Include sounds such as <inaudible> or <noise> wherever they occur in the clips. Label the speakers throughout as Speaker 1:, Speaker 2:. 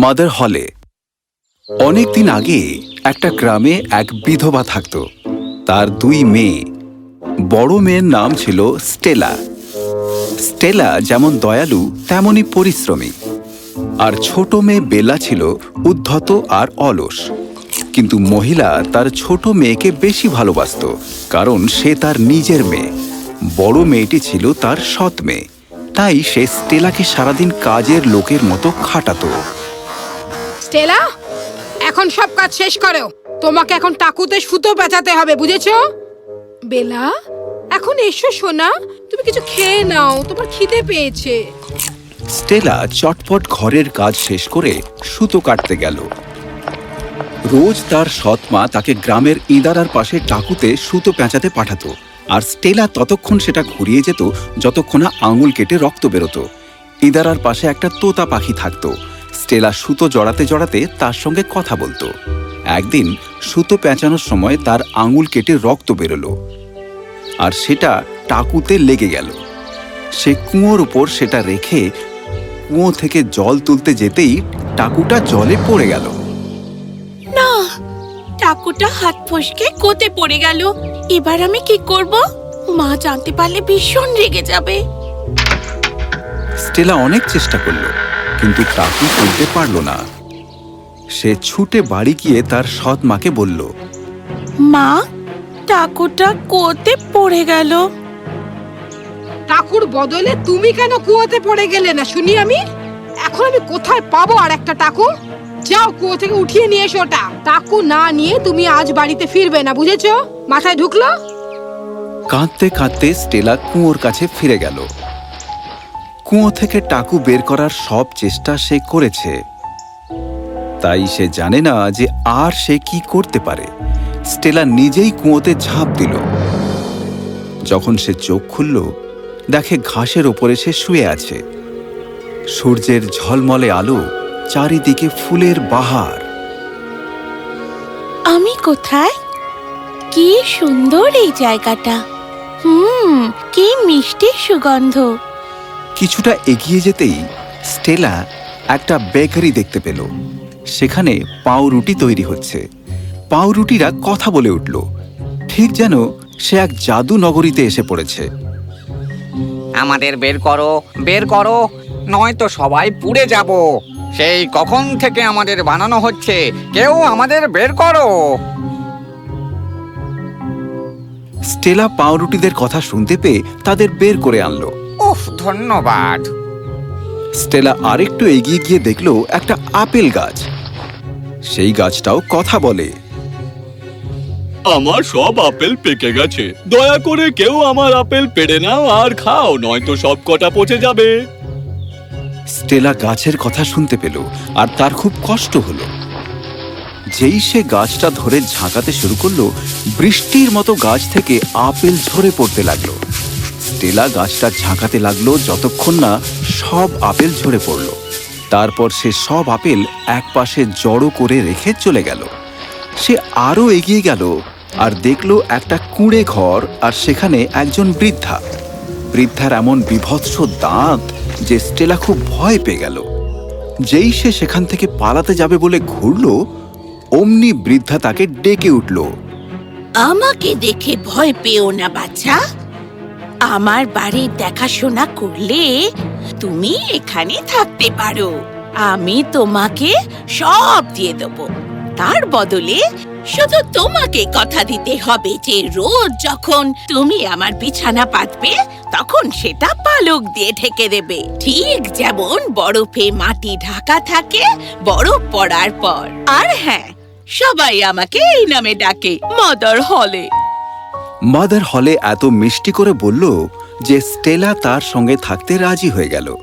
Speaker 1: Mother হলে। অনেক দিন আগে একটা গ্রামে এক বিধবা থাকত। তার দুই মেয়ে। বড় মেয়ের নাম ছিল স্টেলা। স্টেলা যেমন দয়ালু, তেমনই পরিশ্রমী। আর ছোট মেয়ে বেলা ছিল উদ্ধত আর অলস। কিন্তু মহিলা তার ছোট মেয়েকে বেশি ভালোবাসত, কারণ সে তার নিজের মেয়ে। বড় মেয়েটি ছিল তার সৎ মেয়ে। তাই সে স্টেলাকে সারাদিন কাজের লোকের মতো খাটাতো।
Speaker 2: স্টেলা, এখন সব কাজ শেষ করো। তোমাকে এখন টাকুতে সুতো পেঁচাতে হবে, বুঝেছ? বেলা, এখন এসো সোনা, তুমি কিছু খেয়ে নাও, তোমার খিদে পেয়েছে।
Speaker 1: স্টেলা চটপট ঘরের কাজ শেষ করে সুতো কাটতে গেল। রোজ তার সৎ মা তাকে গ্রামের ইদারার পাশে টাকুতে সুতো পেঁচাতে পাঠাতো, আর স্টেলা ততক্ষণ সেটা ঘুরিয়ে যেত, যতক্ষণ না আঙুল কেটে রক্ত বেরোতো। ইদারার পাশে একটা তোতা পাখি থাকতো স্টেলা সুতো জড়াতে জড়াতে তার সঙ্গে কথা বলতো। একদিন সুতো পেঁচানোর সময় তার আঙুল কেটে রক্ত বেরোলো। আর সেটা টাকুতে লেগে গেল। সে কুঁয়োর উপর সেটা রেখে কুঁয়ো থেকে জল তুলতে যেতেই টাকুটা জলে পড়ে গেল।
Speaker 3: না টাকুটা হাত ফসকে কোতে পড়ে গেল। এবার আমি কি করব? মা জানতে পারলে ভীষণ রেগে যাবে।
Speaker 1: স্টেলা অনেক চেষ্টা করল। কিন্তু টাকু তুলতে পারল না। সে ছুটে বাড়ি গিয়ে তার সৎ মাকে বলল
Speaker 3: মা টাকুটা কোতে পড়ে গেল।
Speaker 2: টাকুর বদলে তুমি কেন কুয়োতে পড়ে গেলে না শুনি আমি? এখন আমি কোথায় পাবো আর একটা টাকু যাও কুয়ো থেকে উঠিয়ে নিয়ে এসো ওটা। টাকু না নিয়ে তুমি আজ বাড়িতে ফিরবে না বুঝেছ? মাথায় ঢুকলো?
Speaker 1: কাঁদতে কাঁদতে স্টেলা কুয়োর কাছে ফিরে গেল। কুয়ো থেকে টাকু বের করার সব চেষ্টা সে করেছে। তাই সে জানে না যে আর সে কি করতে পারে। স্টেলা নিজেই কুয়োতে ঝাঁপ দিল। যখন সে চোখ খুলল, দেখে ঘাসের ওপরে সে শুয়ে আছে। সূর্যের ঝলমলে আলো চারিদিকে ফুলের বাহার।
Speaker 3: আমি কোথায়? কি সুন্দর এই জায়গাটা। হুম, কি মিষ্টি সুগন্ধ।
Speaker 1: কিছুটা এগিয়ে যেতেই স্টেলা একটা বেকারি দেখতে পেল। সেখানে পাউরুটি তৈরি হচ্ছে। পাউরুটিরা কথা বলে উঠল। ঠিক যেন সে এক জাদু নগরীতে এসে পড়েছে।
Speaker 4: আমাদের বের করো বের করো নয়তো সবাই পুড়ে যাব। সেই কখন থেকে আমাদের বানানো হচ্ছে কেউ আমাদের বের করো।
Speaker 1: স্টেলা পাউরুটিদের কথা শুনতে পেয়ে তাদের বের করে আনলো।
Speaker 4: উফ ধন্যবাদ।
Speaker 1: স্টেলা আরেকটু এগিয়ে গিয়ে দেখল একটা আপেল গাছ। সেই গাছটাও কথা বলে।
Speaker 5: আমার সব আপেল পেকে গেছে। দয়া করে কেউ আমার আপেল পেড়ে নাও আর খাও নয়তো সব কটা পচে যাবে।
Speaker 1: স্টেলা গাছের কথা শুনতে পেল আর তার খুব কষ্ট হলো। যেই সে গাছটা ধরে ঝাঁকাতে শুরু করল বৃষ্টির মতো গাছ থেকে আপেল ঝরে পড়তে লাগল। স্টেলা গাছটা ঝাঁকাতে লাগল যতক্ষণ না সব আপেল ঝরে পড়ল। তারপর সে সব আপেল একপাশে জড়ো করে রেখে চলে গেল। সে আরও এগিয়ে গেল আর দেখল একটা কুঁড়ে ঘর আর সেখানে একজন বৃদ্ধা। বৃদ্ধার এমন বিভৎস দাঁত যে স্টেলা খুব ভয় পেয়ে গেল। যেই সে সেখান থেকে পালাতে যাবে বলে ঘুরল, অমনি বৃদ্ধা তাকে ডেকে উঠল।
Speaker 3: আমাকে দেখে ভয় পেও না বাচ্চা আমার বাড়ির দেখাশোনা করলে তুমি এখানে থাকতে পারো। আমি তোমাকে সব দিয়ে দেবো। তার বদলে শুধু তোমাকে কথা দিতে হবে যে রোজ যখন তুমি আমার বিছানা পাতবে, তখন সেটা পালক দিয়ে ঢেকে দেবে। ঠিক যেমন বরফে মাটি ঢাকা থাকে, বরফ পড়ার পর। আর হ্যাঁ সবাই আমাকে এই নামে ডাকে, মদার হলে।
Speaker 1: মাদার হলে এত মিষ্টি করে বলল যে স্টেলা তার সঙ্গে থাকতে রাজি হয়ে গেল।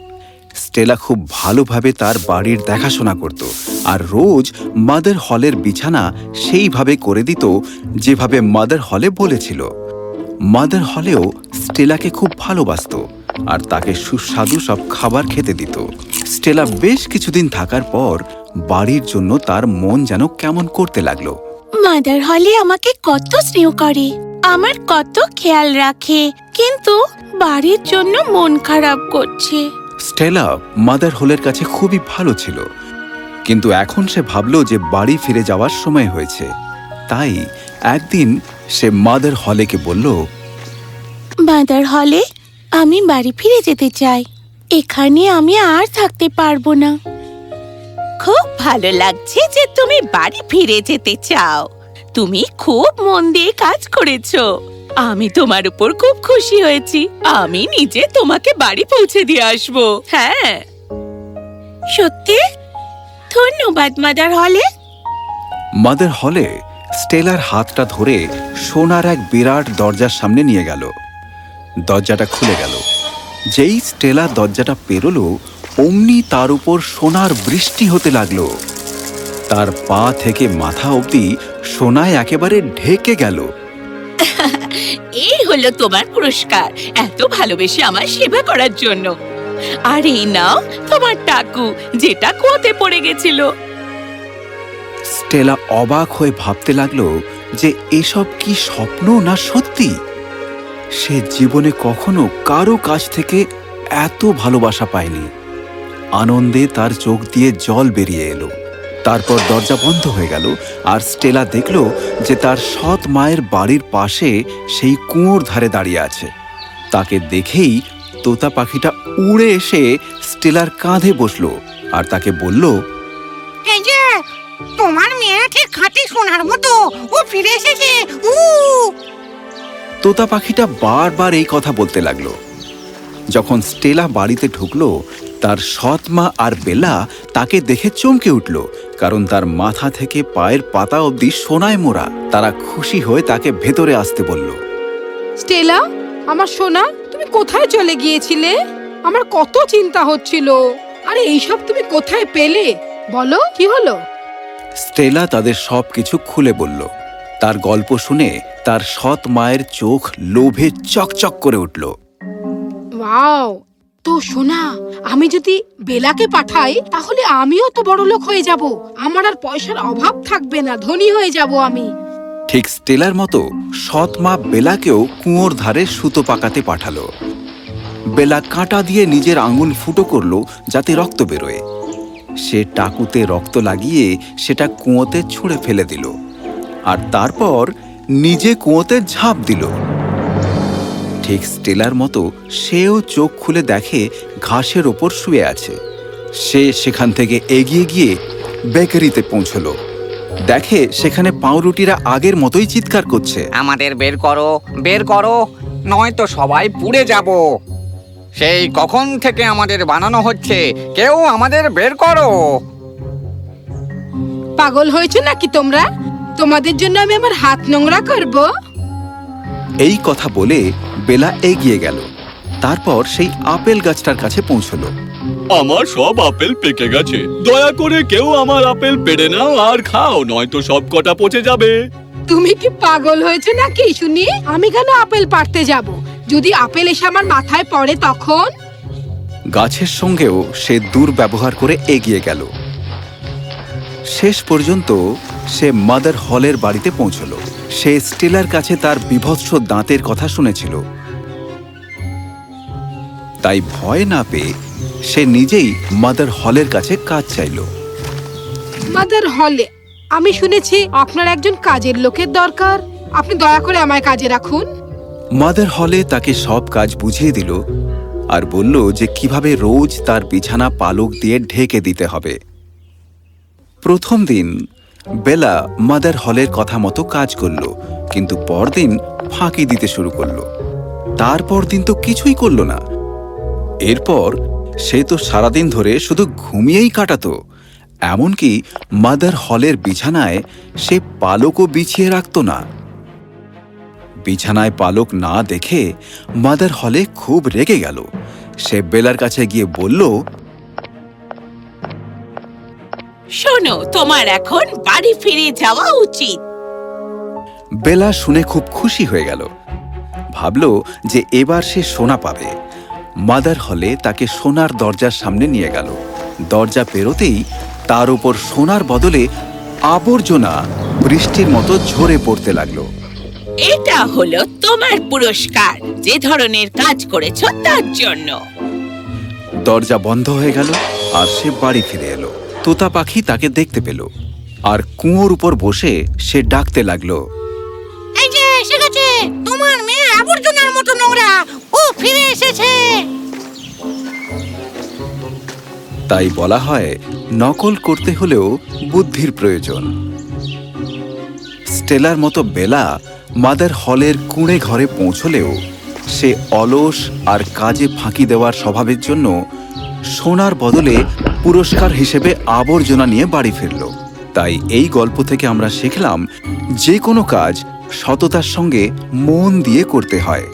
Speaker 1: স্টেলা খুব ভালোভাবে তার বাড়ির দেখাশোনা করত আর রোজ মাদার হলের বিছানা সেইভাবে করে দিত যেভাবে মাদার হলে বলেছিল। মাদার হলেও স্টেলাকে খুব ভালোবাসত আর তাকে সুস্বাদু সব খাবার খেতে দিত। স্টেলা বেশ কিছুদিন থাকার পর বাড়ির জন্য তার মন যেন কেমন করতে লাগল।
Speaker 3: মাদার হলে আমাকে কত স্নেহ করে। আমার কত খেয়াল রাখে কিন্তু বাড়ির জন্য মন খারাপ করছে।
Speaker 1: স্টেলা মাদার হোলের কাছে খুবই ভালো ছিল কিন্তু এখন সে ভাবল যে বাড়ি ফিরে যাওয়ার সময় হয়েছে। তাই একদিন সে মাদার হলেকে বলল
Speaker 3: মাদার হলে আমি বাড়ি ফিরে যেতে চাই। এখানে আমি আর থাকতে পারব না। খুব ভালো লাগছে যে তুমি বাড়ি ফিরে যেতে চাও। তুমি খুব মন দিয়ে কাজ করেছ। আমি তোমার উপর খুব খুশি হয়েছি। আমি নিজে তোমাকে বাড়ি পৌঁছে দিয়ে আসব। হ্যাঁ। সত্যি? ধন্যবাদ, মাদার হলে।
Speaker 1: মাদার হলে স্টেলার হাতটা ধরে সোনার এক বিরাট দরজার সামনে নিয়ে গেল। দরজাটা খুলে গেল। যেই স্টেলা দরজাটা পেরোলো, অমনি তার উপর সোনার বৃষ্টি হতে লাগল। তার পা থেকে মাথা অবধি সোনায় একেবারে ঢেকে গেল। <laughs>
Speaker 3: এই হলো তোমার পুরস্কার। এত ভালোবেসে আমার সেবা করার জন্য। আর এই নাও তোমার টাকু যেটা কুয়োতে পড়ে গেছিল।
Speaker 1: স্টেলা অবাক হয়ে ভাবতে লাগল যে এসব কি স্বপ্ন না সত্যি? সে জীবনে কখনো কারও কাছ থেকে এত ভালোবাসা পায়নি। আনন্দে তার চোখ দিয়ে জল বেরিয়ে এলো। তারপর দরজা বন্ধ হয়ে গেল আর স্টেলা দেখল যে তার সৎ মায়ের বাড়ির পাশে সেই কুয়োর ধারে দাঁড়িয়ে আছে। তাকে দেখেই তোতা পাখিটা উড়ে এসে স্টেলার কাঁধে বসল আর তাকে বলল
Speaker 6: খাঁটি সোনার ও ফিরে এসেছে উ
Speaker 1: তোতা পাখিটা বারবার এই কথা বলতে লাগল যখন স্টেলা বাড়িতে ঢুকলো তার সৎ মা আর বেলা তাকে দেখে চমকে উঠল কারণ তার মাথা থেকে পায়ের পাতা অবধি সোনায় মোড়া। তারা খুশি হয়ে তাকে ভেতরে আসতে বলল।
Speaker 2: স্টেলা আমার সোনা তুমি কোথায় চলে গিয়েছিলে? আমার কত চিন্তা হচ্ছিল। আরে এইসব তুমি কোথায় পেলে? বলো কি হলো?
Speaker 1: স্টেলা তাদের সব কিছু খুলে বলল। তার গল্প শুনে তার সৎ মায়ের চোখ লোভে চকচক করে উঠল।
Speaker 2: ওয়াও তো সোনা, আমি যদি বেলাকে পাঠাই, তাহলে আমিও তো বড় লোক হয়ে যাব। আমার আর পয়সার অভাব থাকবে না, ধনী হয়ে যাব আমি।
Speaker 1: ঠিক স্টেলার মতো সৎ মা বেলাকেও কুয়োর ধারে সুতো পাকাতে পাঠালো। বেলা কাঁটা দিয়ে নিজের আঙুল ফুটো করল, যাতে রক্ত বেরোয়। সে টাকুতে রক্ত লাগিয়ে সেটা কুয়োতে ছুঁড়ে ফেলে দিল। আর তারপর নিজে কুয়োতে ঝাঁপ দিল। ঠিক স্টেলার মতো সেও চোখ খুলে দেখে ঘাসের ওপর শুয়ে আছে। সে সেখান থেকে এগিয়ে গিয়ে বেকারিতে পৌঁছলো। দেখে সেখানে পাউরুটিরা আগের মতোই চিৎকার করছে।
Speaker 4: আমাদের বের করো বের করো নয়তো সবাই পুড়ে যাব। সেই কখন থেকে আমাদের বানানো হচ্ছে কেউ আমাদের বের করো।
Speaker 2: পাগল হয়েছে নাকি তোমরা? তোমাদের জন্য আমি আমার হাত নোংরা করব।
Speaker 1: এই কথা বলে বেলা এগিয়ে গেল। তারপর সেই আপেল গাছটার কাছে পৌঁছলো।
Speaker 5: আমার সব আপেল পেকে গেছে। দয়া করে কেউ আমার আপেল পেড়ে নাও আর খাও নয়তো সব কটা পচে যাবে।
Speaker 2: তুমি কি পাগল হয়েছে নাকি শুনি? আমি কেন আপেল পাড়তে যাব? যদি আপেল এসে আমার মাথায় পড়ে তখন?
Speaker 1: গাছের সঙ্গেও সে দুর্ব্যবহার করে এগিয়ে গেল। শেষ পর্যন্ত সে মাদার হলের বাড়িতে পৌঁছলো। সে স্টেলার কাছে তার বিভৎস দাঁতের কথা শুনেছিল। তাই ভয় না পেয়ে সে নিজেই মাদার হলের কাছে কাজ চাইল।
Speaker 2: মাদার হলে আমি শুনেছি আপনার একজন কাজের লোকের দরকার। আপনি দয়া করে আমায় কাজে রাখুন।
Speaker 1: মাদার হলে তাকে সব কাজ বুঝিয়ে দিল আর বলল যে কীভাবে রোজ তার বিছানা পালক দিয়ে ঢেকে দিতে হবে। প্রথম দিন বেলা মাদার হলের কথা মতো কাজ করল কিন্তু পরদিন ফাঁকি দিতে শুরু করল। তারপর দিন তো কিছুই করল না। এরপর সে তো সারাদিন ধরে শুধু ঘুমিয়েই কাটাতো এমনকি মাদার হলের বিছানায় সে পালকও বিছিয়ে রাখতো না। বিছানায় পালক না দেখে মাদার হলে খুব রেগে গেল। সে বেলার কাছে গিয়ে বলল
Speaker 3: শোনো তোমার এখন বাড়ি ফিরে যাওয়া উচিত।
Speaker 1: বেলা শুনে খুব খুশি হয়ে গেল। ভাবল যে এবার সে সোনা পাবে। মাদার হলে তাকে সোনার দরজার সামনে নিয়ে গেল। দরজা পেরোতেই তার উপর সোনার বদলে আবর্জনা বৃষ্টির মতো ঝরে পড়তে লাগল।
Speaker 3: এটা হলো তোমার পুরস্কার যে ধরনের কাজ করেছ তার জন্য।
Speaker 1: দরজা বন্ধ হয়ে গেল আর সে বাড়ি ফিরে এলো। তোতা পাখি তাকে দেখতে পেল আর কুয়োর উপর বসে সে ডাকতে লাগল।
Speaker 6: এই যে এসে গেছে। তোমার মেয়ে আবর্জনার মতো নোংরা। ও ফিরে এসেছে।
Speaker 1: তাই বলা হয়, নকল করতে হলেও বুদ্ধির প্রয়োজন। স্টেলার মতো বেলা মাদার হলের কুঁড়ে ঘরে পৌঁছলেও সে অলস আর কাজে ফাঁকি দেওয়ার স্বভাবের জন্য সোনার বদলে পুরস্কার হিসেবে আবর্জনা নিয়ে বাড়ি ফিরল। তাই এই গল্প থেকে আমরা শিখলাম, যে কোনো কাজ সততার সঙ্গে মন দিয়ে করতে হয়।